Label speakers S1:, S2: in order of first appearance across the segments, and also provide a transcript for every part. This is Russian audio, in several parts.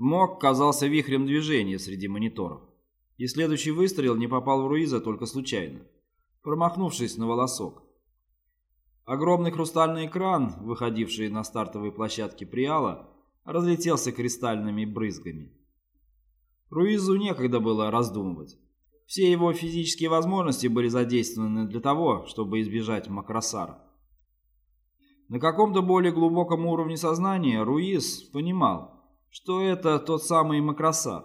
S1: Мок казался вихрем движения среди мониторов. И следующий выстрел не попал в Руиза только случайно, промахнувшись на волосок. Огромный хрустальный экран, выходивший на стартовой площадке Приала, разлетелся кристальными брызгами. Руизу некогда было раздумывать. Все его физические возможности были задействованы для того, чтобы избежать Макросара. На каком-то более глубоком уровне сознания Руиз понимал, что это тот самый Макросар,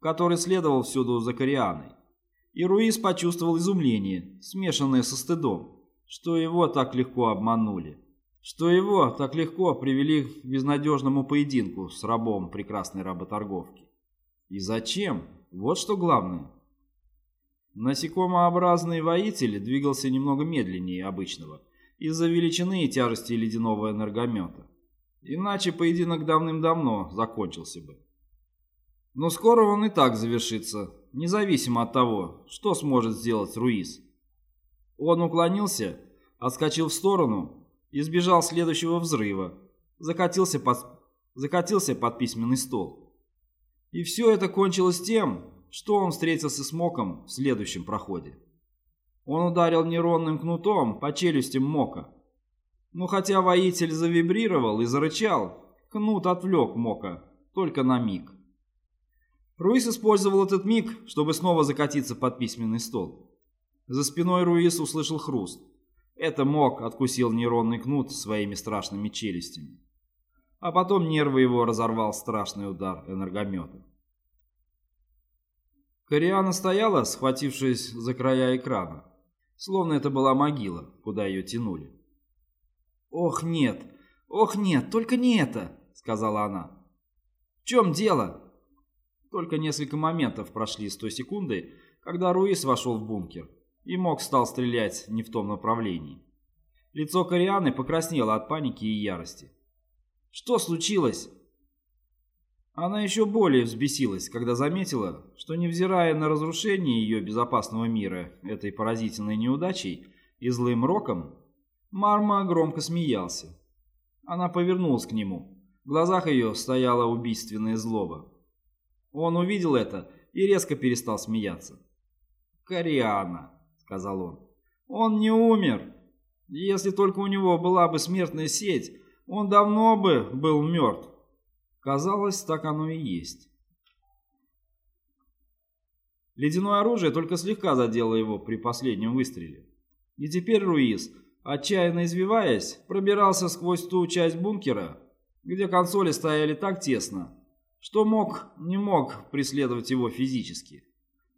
S1: который следовал всюду за Корианой. И Руиз почувствовал изумление, смешанное со стыдом, что его так легко обманули, что его так легко привели к безнадежному поединку с рабом прекрасной работорговки. И зачем? Вот что главное. Насекомообразный воитель двигался немного медленнее обычного из-за величины и тяжести ледяного энергомета. Иначе поединок давным-давно закончился бы. Но скоро он и так завершится, независимо от того, что сможет сделать Руиз. Он уклонился, отскочил в сторону, избежал следующего взрыва, закатился под, закатился под письменный стол. И все это кончилось тем, что он встретился с Моком в следующем проходе. Он ударил нейронным кнутом по челюстям Мока. Но хотя воитель завибрировал и зарычал, кнут отвлек Мока только на миг. Руис использовал этот миг, чтобы снова закатиться под письменный стол. За спиной Руис услышал хруст. Это Мок откусил нейронный кнут своими страшными челюстями. А потом нервы его разорвал страшный удар энергомета. Кориана стояла, схватившись за края экрана, словно это была могила, куда ее тянули. «Ох, нет! Ох, нет! Только не это!» — сказала она. «В чем дело?» Только несколько моментов прошли с той секунды, когда Руис вошел в бункер, и Мок стал стрелять не в том направлении. Лицо Корианы покраснело от паники и ярости. «Что случилось?» Она еще более взбесилась, когда заметила, что невзирая на разрушение ее безопасного мира этой поразительной неудачей и злым роком, Марма громко смеялся. Она повернулась к нему. В глазах ее стояла убийственная злоба. Он увидел это и резко перестал смеяться. «Кориана», — сказал он, — «он не умер. Если только у него была бы смертная сеть, он давно бы был мертв». Казалось, так оно и есть. Ледяное оружие только слегка задело его при последнем выстреле. И теперь Руиз, отчаянно извиваясь, пробирался сквозь ту часть бункера, где консоли стояли так тесно, что мог, не мог преследовать его физически,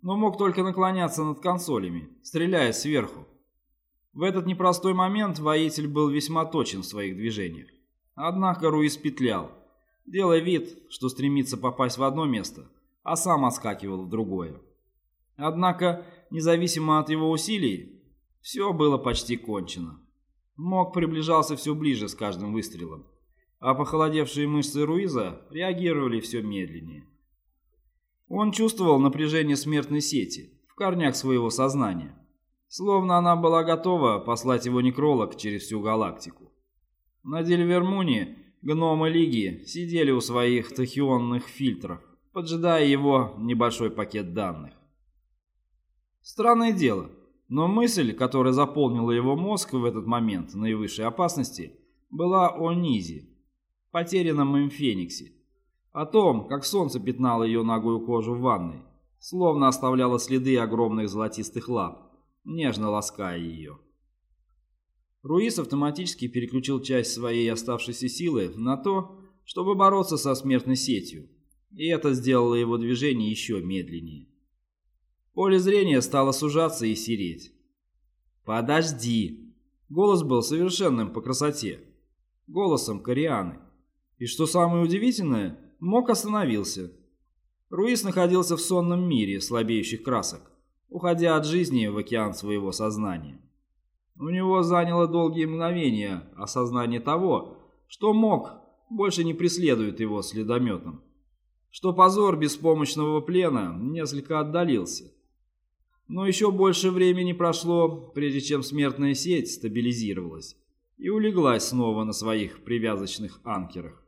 S1: но мог только наклоняться над консолями, стреляя сверху. В этот непростой момент воитель был весьма точен в своих движениях. Однако Руис петлял, делая вид, что стремится попасть в одно место, а сам отскакивал в другое. Однако, независимо от его усилий, все было почти кончено. Мог приближался все ближе с каждым выстрелом, а похолодевшие мышцы Руиза реагировали все медленнее. Он чувствовал напряжение смертной сети в корнях своего сознания, словно она была готова послать его некролог через всю галактику. На Дельвермуне гномы Лиги сидели у своих тахионных фильтров, поджидая его небольшой пакет данных. Странное дело, но мысль, которая заполнила его мозг в этот момент наивысшей опасности, была о Низе потерянном им фениксе. О том, как солнце пятнало ее ногую кожу в ванной, словно оставляло следы огромных золотистых лап, нежно лаская ее. Руис автоматически переключил часть своей оставшейся силы на то, чтобы бороться со смертной сетью, и это сделало его движение еще медленнее. Поле зрения стало сужаться и сереть. «Подожди!» Голос был совершенным по красоте. Голосом Корианы. И что самое удивительное, Мок остановился. Руис находился в сонном мире слабеющих красок, уходя от жизни в океан своего сознания. У него заняло долгие мгновения осознание того, что Мок больше не преследует его следометом, что позор беспомощного плена несколько отдалился. Но еще больше времени прошло, прежде чем смертная сеть стабилизировалась и улеглась снова на своих привязочных анкерах.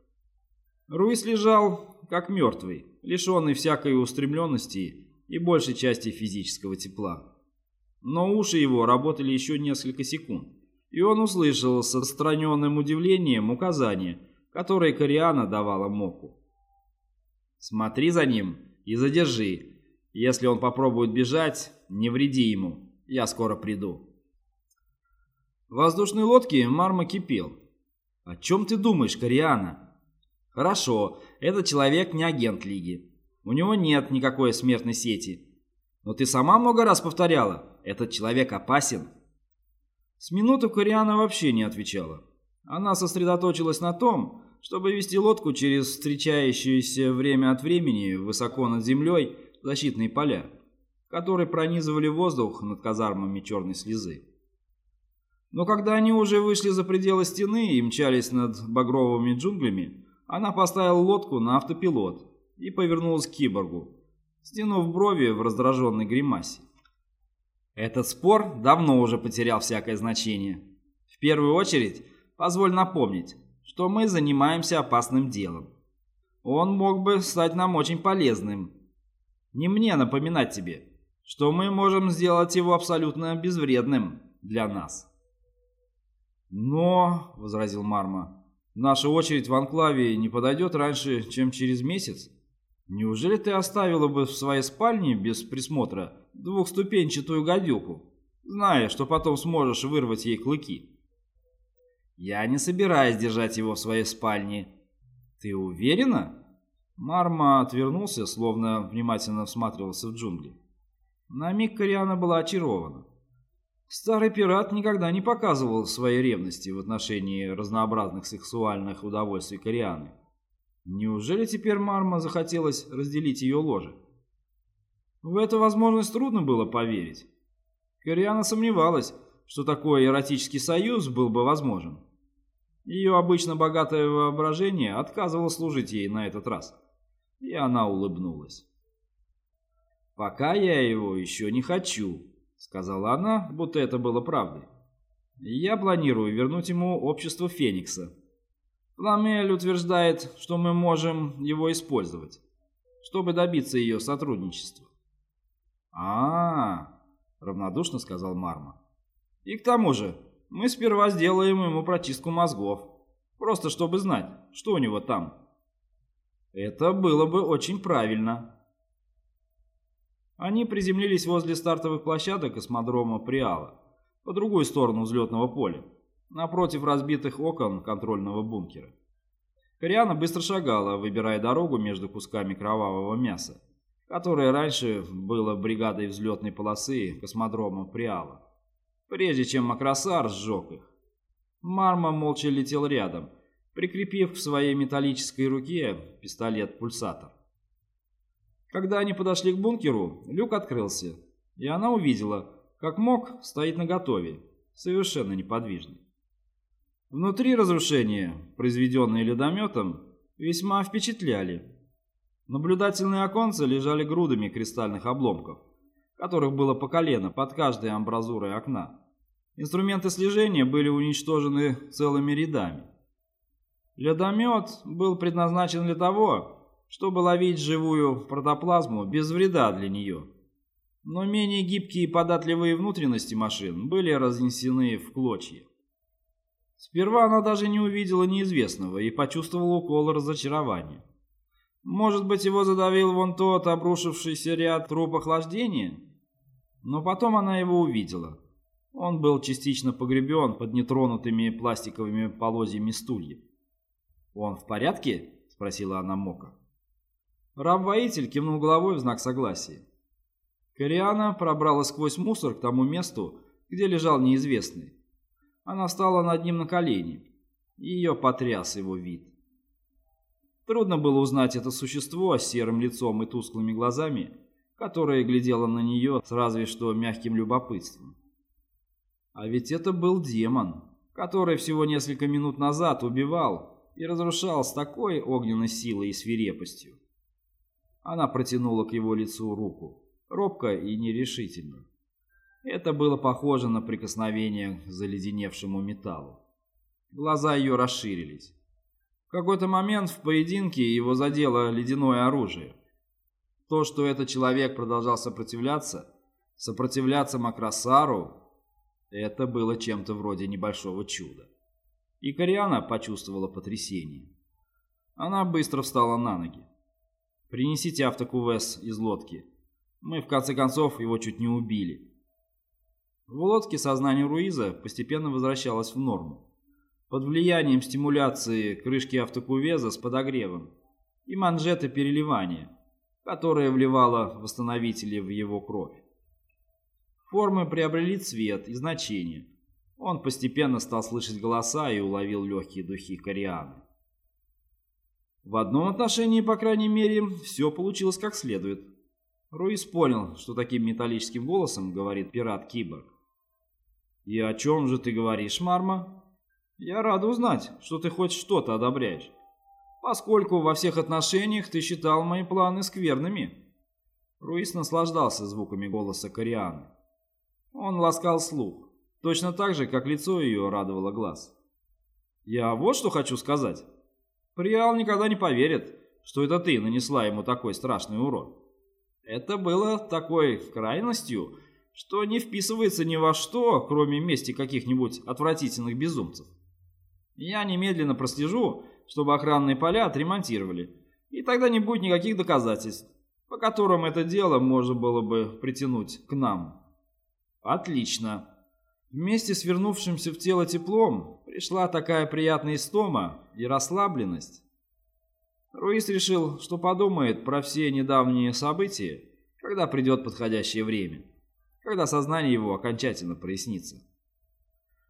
S1: Руис лежал как мертвый, лишенный всякой устремленности и большей части физического тепла. Но уши его работали еще несколько секунд, и он услышал с отстраненным удивлением указания, которые Кориана давала Моку. «Смотри за ним и задержи. Если он попробует бежать, не вреди ему. Я скоро приду». В воздушной лодке Марма кипел. «О чем ты думаешь, Кориана?» «Хорошо, этот человек не агент Лиги. У него нет никакой смертной сети. Но ты сама много раз повторяла, этот человек опасен». С минуту Кориана вообще не отвечала. Она сосредоточилась на том, чтобы вести лодку через встречающиеся время от времени высоко над землей защитные поля, которые пронизывали воздух над казармами черной слезы. Но когда они уже вышли за пределы стены и мчались над багровыми джунглями, она поставила лодку на автопилот и повернулась к киборгу, стянув брови в раздраженной гримасе. Этот спор давно уже потерял всякое значение. В первую очередь, позволь напомнить, что мы занимаемся опасным делом. Он мог бы стать нам очень полезным. Не мне напоминать тебе, что мы можем сделать его абсолютно безвредным для нас. «Но», — возразил Марма, — «наша очередь в анклаве не подойдет раньше, чем через месяц. Неужели ты оставила бы в своей спальне без присмотра двухступенчатую гадюку, зная, что потом сможешь вырвать ей клыки?» «Я не собираюсь держать его в своей спальне». «Ты уверена?» Марма отвернулся, словно внимательно всматривался в джунгли. На миг Кориана была очарована. Старый пират никогда не показывал своей ревности в отношении разнообразных сексуальных удовольствий Корианы. Неужели теперь Марма захотелось разделить ее ложе? В эту возможность трудно было поверить. Кориана сомневалась, что такой эротический союз был бы возможен. Ее обычно богатое воображение отказывало служить ей на этот раз. И она улыбнулась. «Пока я его еще не хочу», — сказала она, будто это было правдой. «Я планирую вернуть ему общество Феникса. Ламель утверждает, что мы можем его использовать, чтобы добиться ее сотрудничества». «А-а-а», — равнодушно сказал Марма. «И к тому же, мы сперва сделаем ему прочистку мозгов, просто чтобы знать, что у него там». «Это было бы очень правильно», они приземлились возле стартовых площадок космодрома Приала, по другую сторону взлетного поля, напротив разбитых окон контрольного бункера. Кориана быстро шагала, выбирая дорогу между кусками кровавого мяса, которое раньше было бригадой взлетной полосы космодрома Приала, прежде чем Макросар сжег их. Марма молча летел рядом, прикрепив к своей металлической руке пистолет-пульсатор. Когда они подошли к бункеру, люк открылся, и она увидела, как Мок стоит наготове, совершенно неподвижный. Внутри разрушения, произведенные ледометом, весьма впечатляли. Наблюдательные оконца лежали грудами кристальных обломков, которых было по колено под каждой амбразурой окна. Инструменты слежения были уничтожены целыми рядами. Ледомет был предназначен для того, чтобы ловить живую протоплазму без вреда для нее. Но менее гибкие и податливые внутренности машин были разнесены в клочья. Сперва она даже не увидела неизвестного и почувствовала укол разочарования. Может быть, его задавил вон тот обрушившийся ряд труб охлаждения? Но потом она его увидела. Он был частично погребен под нетронутыми пластиковыми полозьями стульев. «Он в порядке?» – спросила она Мока. Раб-воитель кивнул головой в знак согласия. Кориана пробралась сквозь мусор к тому месту, где лежал неизвестный. Она встала над ним на колени. Ее потряс его вид. Трудно было узнать это существо с серым лицом и тусклыми глазами, которое глядело на нее с разве что мягким любопытством. А ведь это был демон, который всего несколько минут назад убивал и разрушал с такой огненной силой и свирепостью, она протянула к его лицу руку, робко и нерешительно. Это было похоже на прикосновение к заледеневшему металлу. Глаза ее расширились. В какой-то момент в поединке его задело ледяное оружие. То, что этот человек продолжал сопротивляться, сопротивляться Макрасару, это было чем-то вроде небольшого чуда. И Кориана почувствовала потрясение. Она быстро встала на ноги. «Принесите автокувес из лодки. Мы, в конце концов, его чуть не убили». В лодке сознание Руиза постепенно возвращалось в норму. Под влиянием стимуляции крышки автокувеза с подогревом и манжеты переливания, которая вливала восстановители в его кровь. Формы приобрели цвет и значение. Он постепенно стал слышать голоса и уловил легкие духи корианы. В одном отношении, по крайней мере, все получилось как следует. Руис понял, что таким металлическим голосом говорит пират-киборг. «И о чем же ты говоришь, Марма?» «Я рад узнать, что ты хоть что-то одобряешь, поскольку во всех отношениях ты считал мои планы скверными». Руис наслаждался звуками голоса Корианы. Он ласкал слух, точно так же, как лицо ее радовало глаз. «Я вот что хочу сказать. Приал никогда не поверит, что это ты нанесла ему такой страшный урон. Это было такой крайностью, что не вписывается ни во что, кроме мести каких-нибудь отвратительных безумцев. Я немедленно прослежу, чтобы охранные поля отремонтировали, и тогда не будет никаких доказательств, по которым это дело можно было бы притянуть к нам. Отлично. Вместе с вернувшимся в тело теплом пришла такая приятная истома и расслабленность. Руис решил, что подумает про все недавние события, когда придет подходящее время, когда сознание его окончательно прояснится.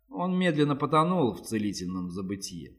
S1: Он медленно потонул в целительном забытии.